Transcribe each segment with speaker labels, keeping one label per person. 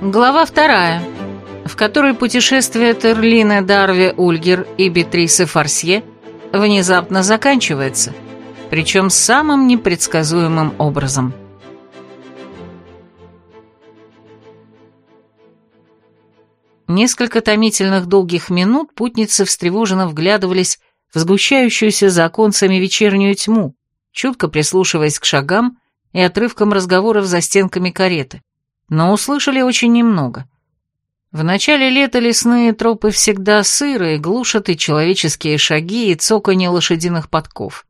Speaker 1: Глава вторая, в которой путешествие Терлина Дарви Ульгер и Бетрисы Фарсье внезапно заканчивается, причем самым непредсказуемым образом. Несколько томительных долгих минут путницы встревоженно вглядывались в сгущающуюся за оконцами вечернюю тьму, чутко прислушиваясь к шагам и отрывкам разговоров за стенками кареты но услышали очень немного. В начале лета лесные тропы всегда сырые, глушат и человеческие шаги, и цоканье лошадиных подков.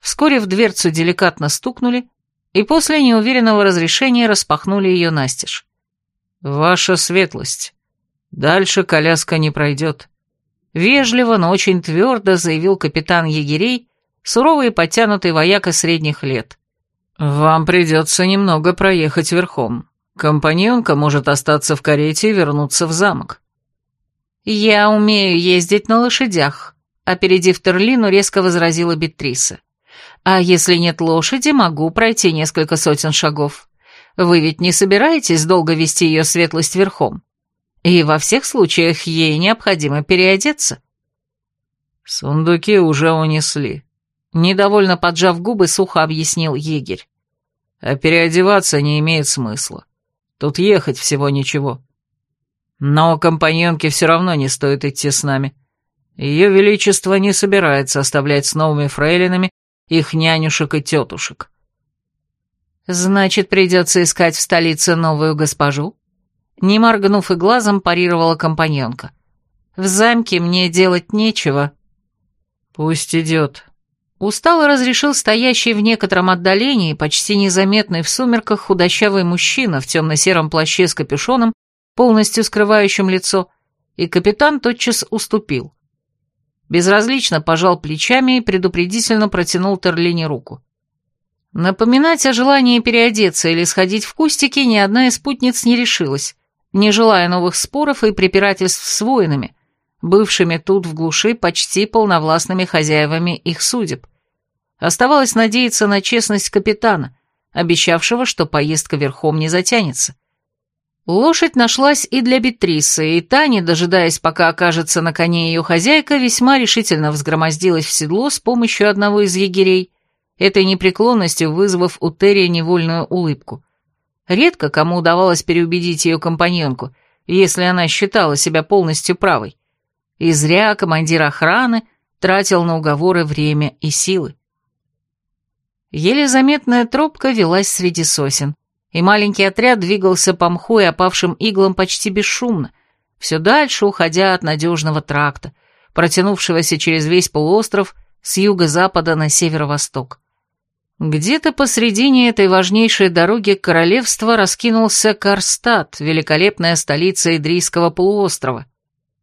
Speaker 1: Вскоре в дверцу деликатно стукнули, и после неуверенного разрешения распахнули ее настежь. «Ваша светлость, дальше коляска не пройдет», — вежливо, но очень твердо заявил капитан егерей, суровый и подтянутый вояка средних лет. «Вам придется немного проехать верхом. Компаньонка может остаться в карете и вернуться в замок». «Я умею ездить на лошадях», — опередив Терлину, резко возразила Бетриса. «А если нет лошади, могу пройти несколько сотен шагов. Вы ведь не собираетесь долго вести ее светлость верхом? И во всех случаях ей необходимо переодеться».
Speaker 2: «Сундуки уже унесли», — недовольно поджав губы, сухо объяснил егерь. А переодеваться не имеет смысла. Тут ехать всего ничего. Но компаньонке все равно не стоит идти с нами. Ее Величество не собирается оставлять с новыми фрейлинами их нянюшек и тетушек.
Speaker 1: Значит, придется искать в столице новую госпожу? Не моргнув и глазом, парировала компаньонка. В замке мне делать нечего.
Speaker 2: Пусть идет,
Speaker 1: Устало разрешил стоящий в некотором отдалении, почти незаметный в сумерках худощавый мужчина в темно-сером плаще с капюшоном, полностью скрывающим лицо, и капитан тотчас уступил. Безразлично пожал плечами и предупредительно протянул Терлине руку. Напоминать о желании переодеться или сходить в кустики ни одна из спутниц не решилась, не желая новых споров и препирательств с воинами, бывшими тут в глуши почти полновластными хозяевами их судеб. Оставалось надеяться на честность капитана, обещавшего, что поездка верхом не затянется. Лошадь нашлась и для Бетрисы, и та, дожидаясь, пока окажется на коне ее хозяйка, весьма решительно взгромоздилась в седло с помощью одного из егерей, этой непреклонностью вызвав у Терри невольную улыбку. Редко кому удавалось переубедить ее компаньонку, если она считала себя полностью правой. И зря командир охраны тратил на уговоры время и силы. Еле заметная тропка велась среди сосен, и маленький отряд двигался по мху и опавшим иглам почти бесшумно, все дальше уходя от надежного тракта, протянувшегося через весь полуостров с юго-запада на северо-восток. Где-то посредине этой важнейшей дороги королевства раскинулся Карстад, великолепная столица Идрийского полуострова,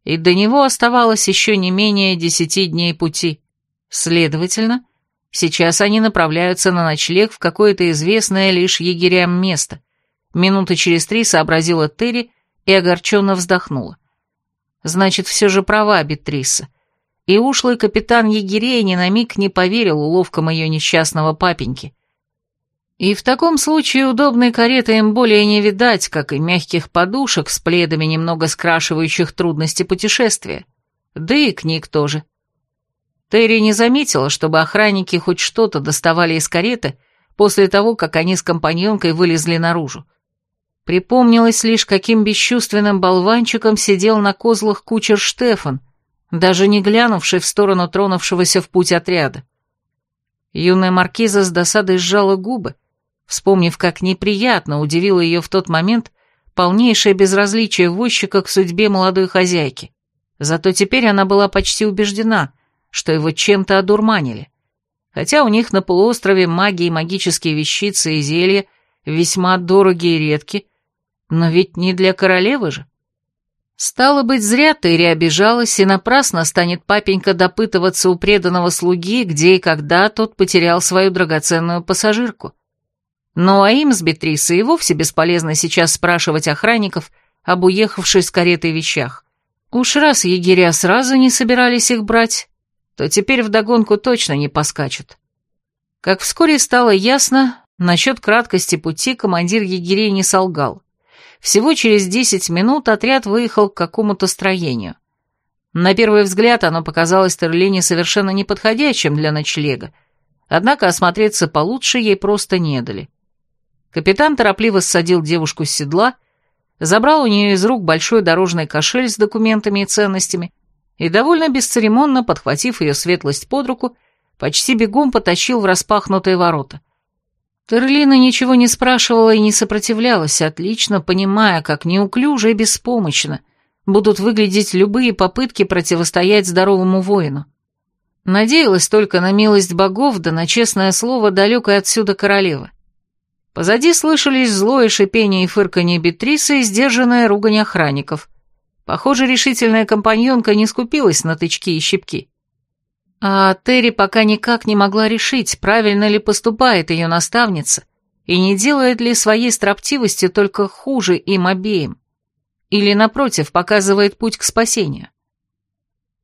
Speaker 1: и до него оставалось еще не менее десяти дней пути. Следовательно, Сейчас они направляются на ночлег в какое-то известное лишь егерям место. Минуты через три сообразила Терри и огорченно вздохнула. Значит, все же права Бетриса. И ушлый капитан егерей ни на миг не поверил уловкам ее несчастного папеньки. И в таком случае удобной кареты им более не видать, как и мягких подушек с пледами, немного скрашивающих трудности путешествия. Да и книг тоже. Терри не заметила, чтобы охранники хоть что-то доставали из кареты после того, как они с компаньонкой вылезли наружу. Припомнилось лишь, каким бесчувственным болванчиком сидел на козлах кучер Штефан, даже не глянувший в сторону тронувшегося в путь отряда. Юная маркиза с досадой сжала губы, вспомнив, как неприятно удивило ее в тот момент полнейшее безразличие возчика к судьбе молодой хозяйки. Зато теперь она была почти убеждена, что его чем-то одурманили. Хотя у них на полуострове маги и магические вещицы и зелья весьма дорогие и редки, но ведь не для королевы же. Стало быть, зря Терри обижалась, и напрасно станет папенька допытываться у преданного слуги, где и когда тот потерял свою драгоценную пассажирку. Ну а им с Бетрисой и вовсе бесполезно сейчас спрашивать охранников об уехавшей с каретой вещах. Уж раз егеря сразу не собирались их брать, то теперь вдогонку точно не поскачут. Как вскоре стало ясно, насчет краткости пути командир егерей не солгал. Всего через десять минут отряд выехал к какому-то строению. На первый взгляд оно показалось Терлине совершенно неподходящим для ночлега, однако осмотреться получше ей просто не дали. Капитан торопливо ссадил девушку с седла, забрал у нее из рук большой дорожный кошель с документами и ценностями и, довольно бесцеремонно, подхватив ее светлость под руку, почти бегом потащил в распахнутые ворота. Терлина ничего не спрашивала и не сопротивлялась, отлично понимая, как неуклюже и беспомощно будут выглядеть любые попытки противостоять здоровому воину. Надеялась только на милость богов да на честное слово далекой отсюда королевы. Позади слышались злое шипение и фырканье Бетрисы и сдержанная ругань охранников. Похоже, решительная компаньонка не скупилась на тычки и щипки. А Терри пока никак не могла решить, правильно ли поступает ее наставница, и не делает ли своей строптивости только хуже им обеим, или, напротив, показывает путь к спасению.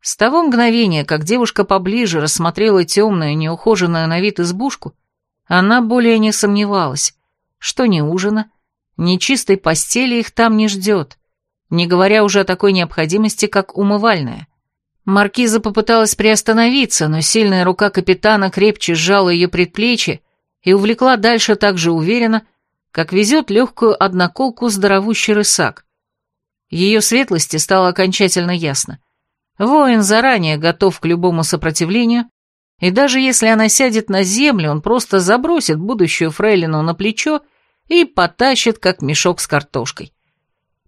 Speaker 1: С того мгновения, как девушка поближе рассмотрела темную, неухоженную на вид избушку, она более не сомневалась, что ни ужина, ни чистой постели их там не ждет, не говоря уже о такой необходимости, как умывальная. Маркиза попыталась приостановиться, но сильная рука капитана крепче сжала ее предплечье и увлекла дальше так же уверенно, как везет легкую одноколку здоровущий рысак. Ее светлости стало окончательно ясно. Воин заранее готов к любому сопротивлению, и даже если она сядет на землю, он просто забросит будущую фрейлину на плечо и потащит, как мешок с картошкой.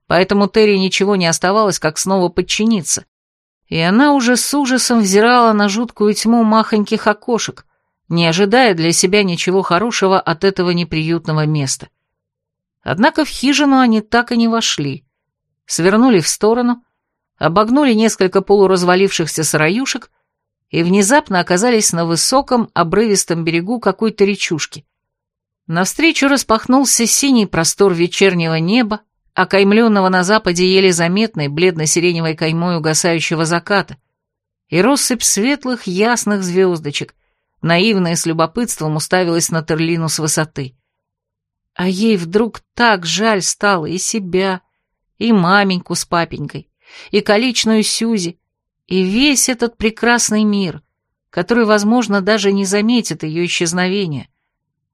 Speaker 1: Поэтому Терри ничего не оставалось, как снова подчиниться, и она уже с ужасом взирала на жуткую тьму махоньких окошек, не ожидая для себя ничего хорошего от этого неприютного места. Однако в хижину они так и не вошли, свернули в сторону, обогнули несколько полуразвалившихся сыроюшек и внезапно оказались на высоком, обрывистом берегу какой-то речушки. Навстречу распахнулся синий простор вечернего неба, окаймленного на западе еле заметной бледно-сиреневой каймой угасающего заката, и россыпь светлых ясных звездочек, наивная с любопытством уставилась на Терлину с высоты. А ей вдруг так жаль стало и себя, и маменьку с папенькой, и количную Сюзи, и весь этот прекрасный мир, который, возможно, даже не заметит ее исчезновения,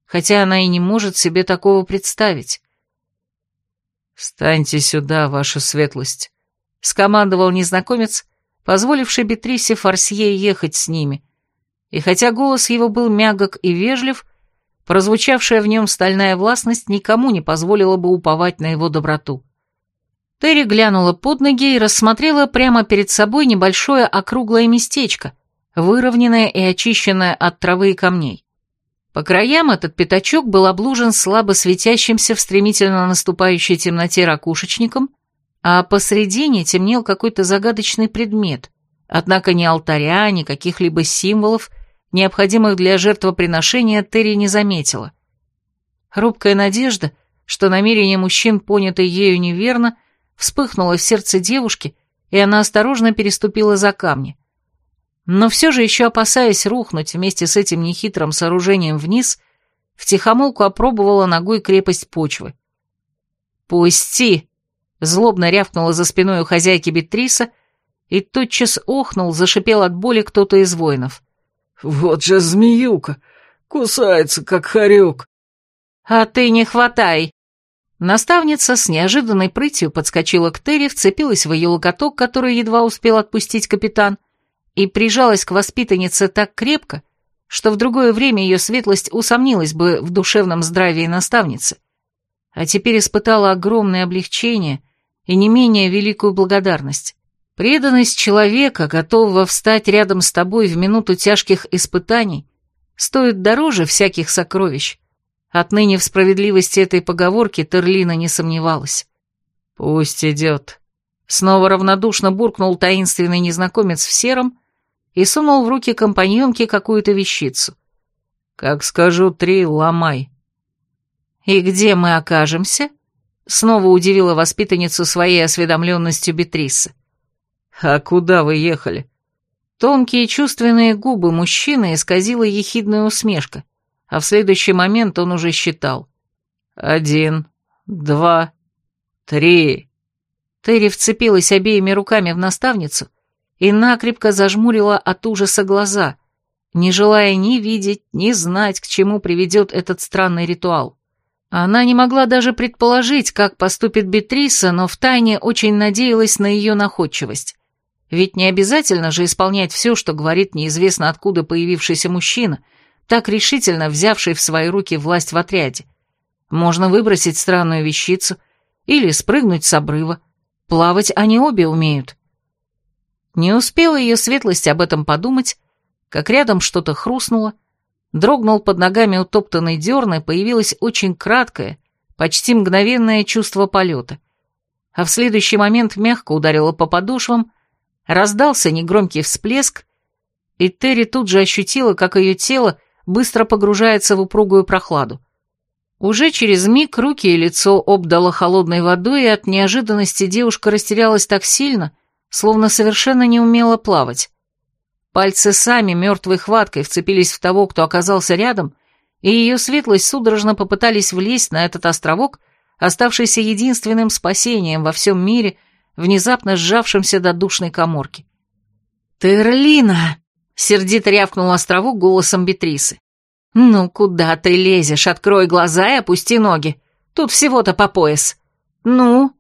Speaker 1: хотя она и не может себе такого представить. «Встаньте сюда, ваша светлость», — скомандовал незнакомец, позволивший Бетрисе Форсье ехать с ними. И хотя голос его был мягок и вежлив, прозвучавшая в нем стальная властность никому не позволила бы уповать на его доброту. Терри глянула под ноги и рассмотрела прямо перед собой небольшое округлое местечко, выровненное и очищенное от травы и камней. По краям этот пятачок был облужен слабо светящимся в стремительно наступающей темноте ракушечником, а посредине темнел какой-то загадочный предмет, однако ни алтаря, ни каких-либо символов, необходимых для жертвоприношения, Терри не заметила. Рубкая надежда, что намерение мужчин, понятое ею неверно, вспыхнула в сердце девушки, и она осторожно переступила за камни. Но все же еще опасаясь рухнуть вместе с этим нехитрым сооружением вниз, втихомолку опробовала ногой крепость почвы. «Пусти!» — злобно рявкнула за спиной у хозяйки Бетриса, и тотчас охнул, зашипел от боли кто-то из воинов.
Speaker 3: «Вот же змеюка! Кусается, как хорек!»
Speaker 1: «А ты не хватай!» Наставница с неожиданной прытью подскочила к Терри, вцепилась в ее локоток, который едва успел отпустить капитан, и прижалась к воспитаннице так крепко, что в другое время ее светлость усомнилась бы в душевном здравии наставницы, а теперь испытала огромное облегчение и не менее великую благодарность. Преданность человека, готового встать рядом с тобой в минуту тяжких испытаний, стоит дороже всяких сокровищ. Отныне в справедливости этой поговорки Терлина не сомневалась. «Пусть идет», — снова равнодушно буркнул таинственный незнакомец в сером, и сунул в руки компаньонки какую-то вещицу. «Как скажу три, ломай». «И где мы окажемся?» Снова удивила воспитанницу своей осведомленностью Бетриса. «А куда вы ехали?» Тонкие чувственные губы мужчины исказила ехидная усмешка, а в следующий момент он уже считал. «Один, два, три». Терри вцепилась обеими руками в наставницу и накрепко зажмурила от ужаса глаза, не желая ни видеть, ни знать, к чему приведет этот странный ритуал. Она не могла даже предположить, как поступит Бетриса, но втайне очень надеялась на ее находчивость. Ведь не обязательно же исполнять все, что говорит неизвестно откуда появившийся мужчина, так решительно взявший в свои руки власть в отряде. Можно выбросить странную вещицу или спрыгнуть с обрыва. Плавать они обе умеют. Не успела ее светлость об этом подумать, как рядом что-то хрустнуло, дрогнул под ногами утоптанный дерн, и появилось очень краткое, почти мгновенное чувство полета. А в следующий момент мягко ударило по подошвам, раздался негромкий всплеск, и Терри тут же ощутила, как ее тело быстро погружается в упругую прохладу. Уже через миг руки и лицо обдало холодной водой, и от неожиданности девушка растерялась так сильно, словно совершенно не умела плавать. Пальцы сами мертвой хваткой вцепились в того, кто оказался рядом, и ее светлость судорожно попытались влезть на этот островок, оставшийся единственным спасением во всем мире, внезапно сжавшимся до душной коморки. «Терлина!» — сердито рявкнул островок голосом Бетрисы. «Ну, куда ты лезешь? Открой глаза и опусти ноги. Тут всего-то по пояс. Ну?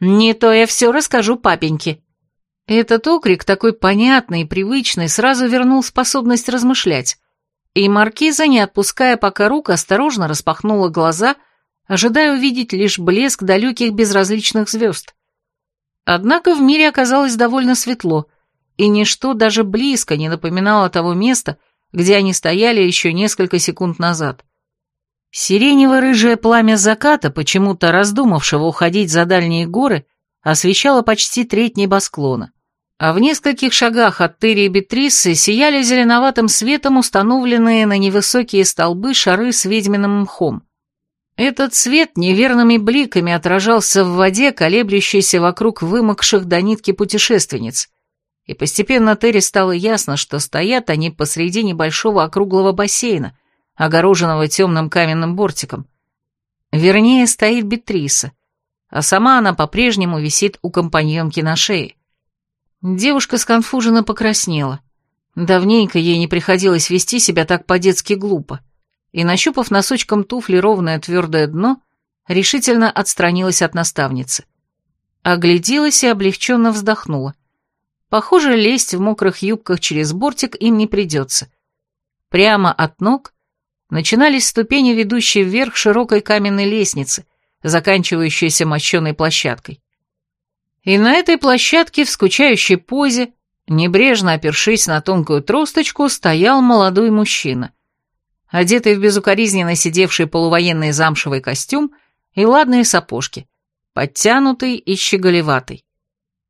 Speaker 1: Не то я все расскажу папеньке». Этот окрик, такой понятный и привычный, сразу вернул способность размышлять. И маркиза, не отпуская пока рук, осторожно распахнула глаза, ожидая увидеть лишь блеск далеких безразличных звезд. Однако в мире оказалось довольно светло, и ничто даже близко не напоминало того места, где они стояли еще несколько секунд назад. Сиренево-рыжее пламя заката, почему-то раздумавшего уходить за дальние горы, освещала почти треть небосклона, а в нескольких шагах от Терри и Бетрисы сияли зеленоватым светом установленные на невысокие столбы шары с ведьминым мхом. Этот свет неверными бликами отражался в воде, колеблющейся вокруг вымокших до нитки путешественниц, и постепенно Терри стало ясно, что стоят они посреди небольшого округлого бассейна, огороженного темным каменным бортиком. Вернее, стоит Бетриса — а сама она по-прежнему висит у компаньонки на шее. Девушка сконфуженно покраснела. Давненько ей не приходилось вести себя так по-детски глупо, и, нащупав носочком туфли ровное твердое дно, решительно отстранилась от наставницы. Огляделась и облегченно вздохнула. Похоже, лезть в мокрых юбках через бортик им не придется. Прямо от ног начинались ступени, ведущие вверх широкой каменной лестницы, заканчивающейся мощеной площадкой. И на этой площадке в скучающей позе, небрежно опершись на тонкую тросточку, стоял молодой мужчина, одетый в безукоризненно сидевший полувоенный замшевый костюм и ладные сапожки, подтянутый и щеголеватый,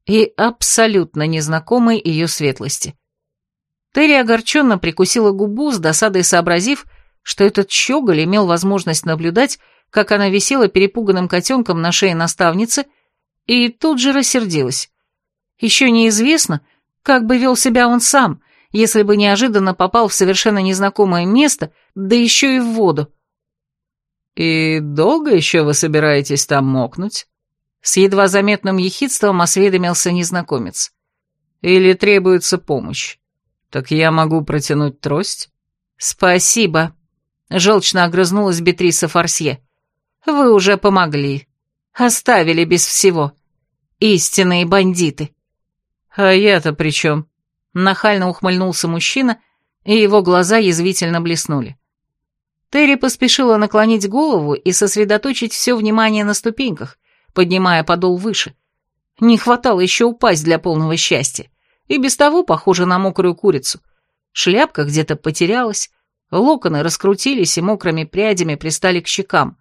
Speaker 1: и абсолютно незнакомый ее светлости. Терри огорченно прикусила губу, с досадой сообразив, что этот щеголь имел возможность наблюдать как она висела перепуганным котенком на шее наставницы, и тут же рассердилась. Еще неизвестно, как бы вел себя он сам, если бы неожиданно попал в совершенно незнакомое место, да еще и в воду.
Speaker 2: «И долго еще вы собираетесь там мокнуть?»
Speaker 1: С едва заметным ехидством осведомился незнакомец.
Speaker 2: «Или требуется помощь? Так я могу протянуть трость?»
Speaker 1: «Спасибо», — желчно огрызнулась Бетриса Форсье. Вы уже помогли. Оставили без всего. Истинные бандиты.
Speaker 2: А я-то при чем?
Speaker 1: Нахально ухмыльнулся мужчина, и его глаза язвительно блеснули. Терри поспешила наклонить голову и сосредоточить все внимание на ступеньках, поднимая подол выше. Не хватало еще упасть для полного счастья. И без того похоже на мокрую курицу. Шляпка где-то потерялась, локоны раскрутились и мокрыми прядями пристали к щекам.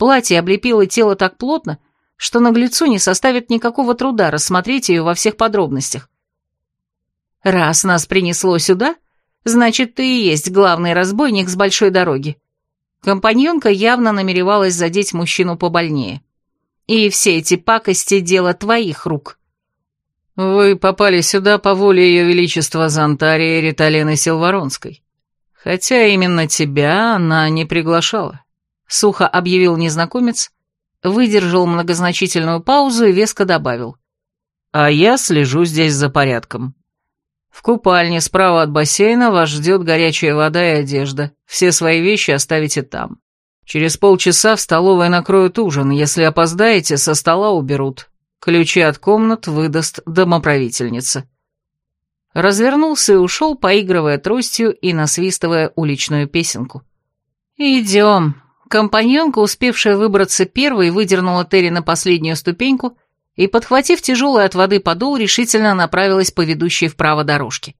Speaker 1: Платье облепило тело так плотно, что наглецу не составит никакого труда рассмотреть ее во всех подробностях. «Раз нас принесло сюда, значит, ты и есть главный разбойник с большой дороги». Компаньонка явно намеревалась задеть мужчину побольнее. «И все эти пакости — дело твоих рук».
Speaker 2: «Вы попали сюда по воле Ее Величества Зонтарии Риталины Силваронской. Хотя именно тебя она не приглашала», — сухо объявил незнакомец, выдержал многозначительную паузу и веско добавил. «А я слежу здесь за порядком. В купальне справа от бассейна вас ждет горячая вода и одежда. Все свои вещи оставите там. Через полчаса в столовой накроют ужин. Если опоздаете, со стола уберут. Ключи от комнат выдаст домоправительница». Развернулся и ушел, поигрывая тростью и насвистывая уличную песенку. «Идем». Компаньонка, успевшая выбраться первой, выдернула Терри на последнюю ступеньку и, подхватив тяжелый от воды подол, решительно направилась по ведущей вправо дорожке.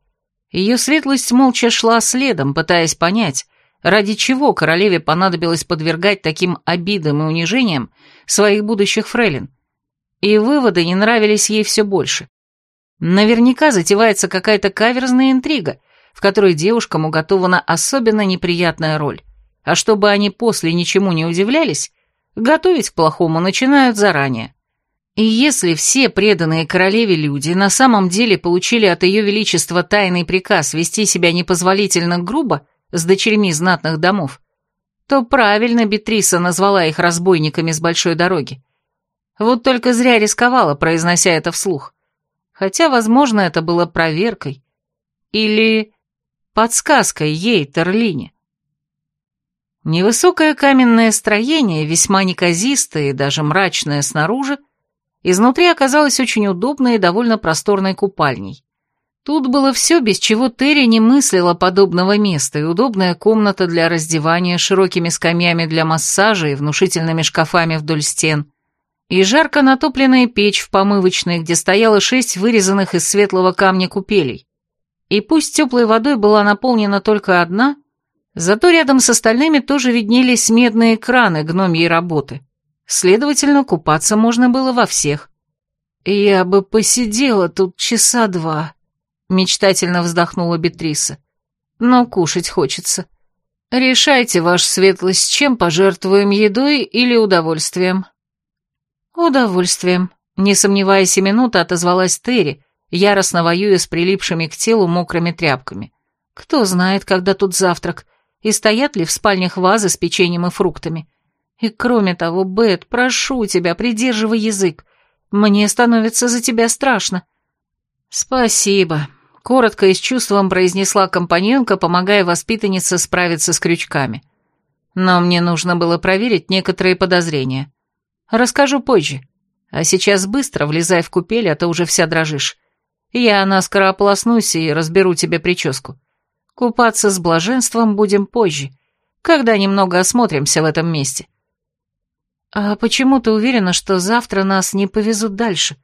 Speaker 2: Ее светлость молча шла следом, пытаясь понять, ради чего королеве понадобилось подвергать таким обидам и унижениям своих будущих фрейлин. И выводы не нравились ей все больше. Наверняка затевается какая-то каверзная интрига, в которой девушкам уготована особенно неприятная роль. А чтобы они после ничему не удивлялись, готовить к плохому начинают заранее. И если все преданные королеве люди на самом деле получили от ее величества тайный приказ вести себя непозволительно грубо с дочерьми знатных домов, то правильно Бетриса назвала их разбойниками с большой дороги. Вот только зря рисковала, произнося это вслух. Хотя, возможно, это было проверкой. Или подсказкой ей, Терлине. Невысокое каменное строение, весьма неказистое и даже мрачное снаружи, изнутри оказалось очень удобной и довольно просторной купальней. Тут было все, без чего Терри не мыслила подобного места, и удобная комната для раздевания широкими скамьями для массажа и внушительными шкафами вдоль стен, и жарко натопленная печь в помывочной, где стояло шесть вырезанных из светлого камня купелей. И пусть теплой водой была наполнена только одна — Зато рядом с остальными тоже виднелись медные краны гномьей работы. Следовательно, купаться можно было во всех. «Я бы посидела тут часа два», — мечтательно вздохнула Бетриса. «Но кушать хочется. Решайте, ваша светлость, чем пожертвуем едой или удовольствием?» «Удовольствием», — не сомневаясь и минуты, отозвалась Терри, яростно воюя с прилипшими к телу мокрыми тряпками. «Кто знает, когда тут завтрак, и стоят ли в спальнях вазы с печеньем и фруктами. И кроме того, Бет, прошу тебя, придерживай язык. Мне становится за тебя страшно». «Спасибо», — коротко и с чувством произнесла компаньонка, помогая воспитаннице справиться с крючками. «Но мне нужно было проверить некоторые подозрения. Расскажу позже. А сейчас быстро влезай в купель, а то уже вся дрожишь. Я наскоро ополоснусь и разберу тебе прическу. Купаться с блаженством будем позже, когда немного осмотримся в этом месте. А почему ты уверена, что завтра нас не повезут дальше?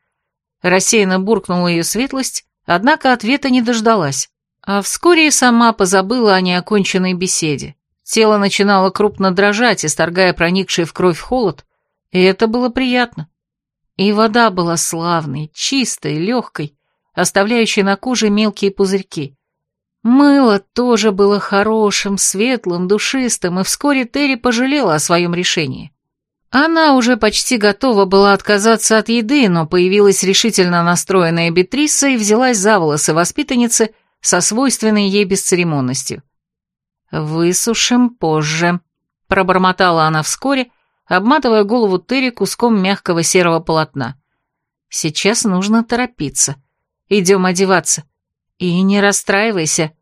Speaker 2: Рассеянно буркнула ее светлость, однако ответа не дождалась. А вскоре и сама позабыла о неоконченной беседе. Тело начинало крупно дрожать, исторгая проникший в кровь холод, и это было приятно. И вода была славной, чистой, легкой, оставляющей на коже мелкие пузырьки. Мыло тоже было хорошим, светлым, душистым, и вскоре Терри пожалела о своем решении. Она уже почти готова была отказаться от еды, но появилась решительно настроенная Бетриса и взялась за волосы воспитанницы со свойственной ей бесцеремонностью. «Высушим позже», — пробормотала она вскоре, обматывая голову Терри куском мягкого серого полотна. «Сейчас нужно торопиться. Идем одеваться. И не расстраивайся,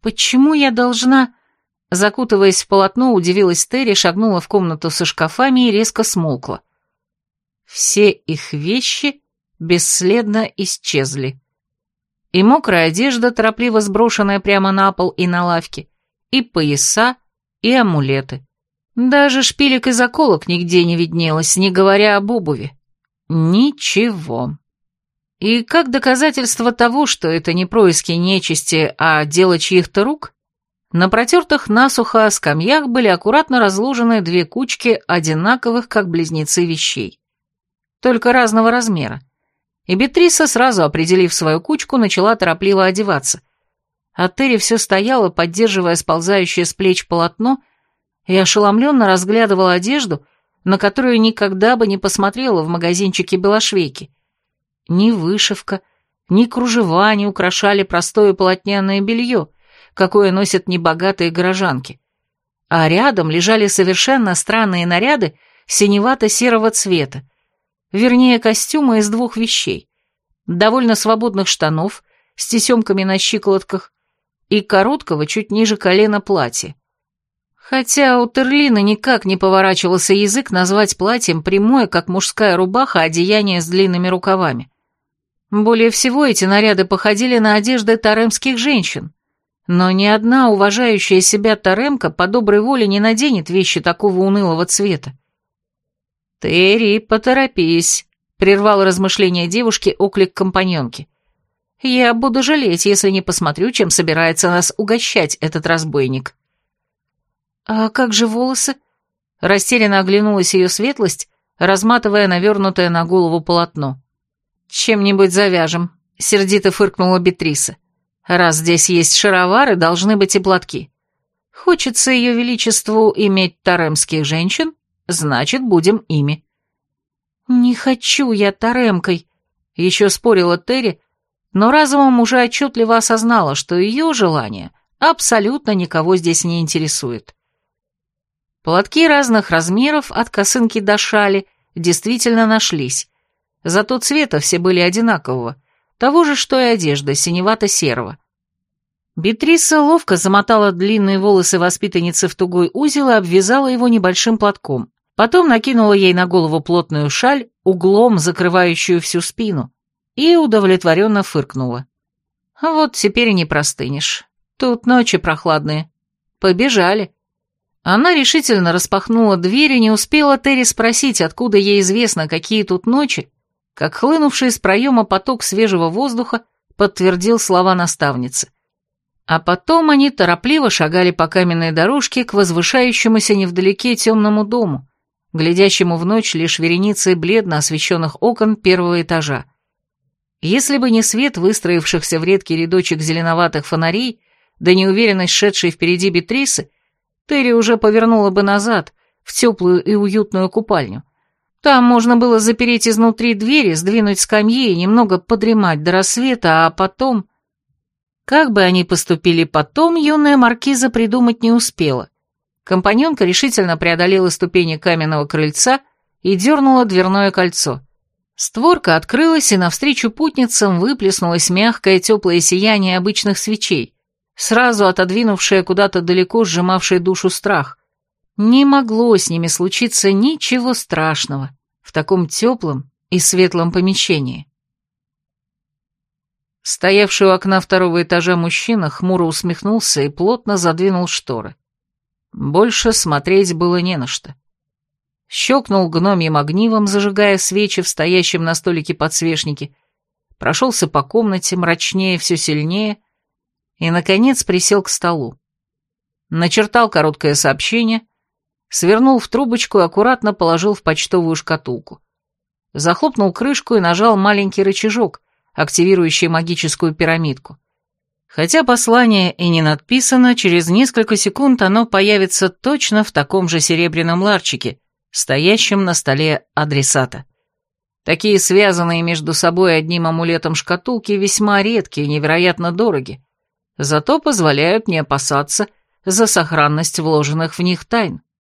Speaker 2: «Почему я должна...» Закутываясь в полотно, удивилась Терри, шагнула в комнату со шкафами и резко смолкла. Все их вещи бесследно исчезли. И мокрая одежда, торопливо сброшенная прямо на пол и на лавке, и пояса, и амулеты. Даже шпилек и заколок нигде не виднелось, не говоря об обуви. Ничего. И как доказательство того, что это не происки нечисти, а дело чьих-то рук, на протертых насухо скамьях были аккуратно разложены две кучки одинаковых, как близнецы, вещей. Только разного размера. И Бетриса, сразу определив свою кучку, начала торопливо одеваться. А Терри все стояла, поддерживая сползающее с плеч полотно, и ошеломленно разглядывала одежду, на которую никогда бы не посмотрела в магазинчике Белошвейки —
Speaker 1: Ни вышивка, ни кружева не украшали простое полотняное белье, какое носят небогатые горожанки. А рядом лежали совершенно странные наряды синевато-серого цвета, вернее, костюмы из двух вещей. Довольно свободных штанов с тесемками на щиколотках и короткого чуть ниже колена платья. Хотя у Терлина никак не поворачивался язык назвать платьем прямое, как мужская рубаха, одеяние с длинными рукавами. Более всего эти наряды походили на одежды таремских женщин, но ни одна уважающая себя таремка по доброй воле не наденет вещи такого унылого цвета. «Терри, поторопись», — прервал размышления девушки оклик компаньонки. «Я буду жалеть, если не посмотрю, чем собирается нас угощать этот разбойник». «А как же волосы?» Растерянно оглянулась ее светлость, разматывая навернутое на голову полотно. «Чем-нибудь завяжем», — сердито фыркнула Бетриса. «Раз здесь есть шаровары, должны быть и платки. Хочется ее величеству иметь таремских женщин, значит, будем ими». «Не хочу я таремкой», — еще спорила Терри, но разумом уже отчетливо осознала, что ее желание абсолютно никого здесь не интересует. Платки разных размеров, от косынки до шали, действительно нашлись. Зато цвета все были одинакового, того же, что и одежда, синевато-серого. Бетриса ловко замотала длинные волосы воспитанницы в тугой узел и обвязала его небольшим платком. Потом накинула ей на голову плотную шаль, углом закрывающую всю спину, и удовлетворенно фыркнула. «Вот теперь и не простынешь. Тут ночи прохладные. Побежали». Она решительно распахнула дверь и не успела Терри спросить, откуда ей известно, какие тут ночи, как хлынувший из проема поток свежего воздуха подтвердил слова наставницы. А потом они торопливо шагали по каменной дорожке к возвышающемуся невдалеке темному дому, глядящему в ночь лишь вереницей бледно освещенных окон первого этажа. Если бы не свет выстроившихся в редкий рядочек зеленоватых фонарей, да неуверенность шедшей впереди Бетрисы, Терри уже повернула бы назад, в теплую и уютную купальню. Там можно было запереть изнутри двери, сдвинуть скамьи и немного подремать до рассвета, а потом... Как бы они поступили потом, юная маркиза придумать не успела. Компаньонка решительно преодолела ступени каменного крыльца и дернула дверное кольцо. Створка открылась, и навстречу путницам выплеснулось мягкое теплое сияние обычных свечей, сразу отодвинувшая куда-то далеко сжимавшая душу страх. Не могло с ними случиться ничего страшного в таком теплом и светлом помещении. Стоявший у окна второго этажа мужчина хмуро усмехнулся и плотно задвинул шторы. Больше смотреть было не на что. Щелкнул гномьим огнивом, зажигая свечи в стоящем на столике подсвечнике, прошелся по комнате, мрачнее все сильнее — и, наконец, присел к столу. Начертал короткое сообщение, свернул в трубочку и аккуратно положил в почтовую шкатулку. Захлопнул крышку и нажал маленький рычажок, активирующий магическую пирамидку. Хотя послание и не надписано, через несколько секунд оно появится точно в таком же серебряном ларчике, стоящем на столе адресата. Такие связанные между собой одним амулетом шкатулки весьма редкие и невероятно дороги, зато позволяют не опасаться за сохранность вложенных в них тайн.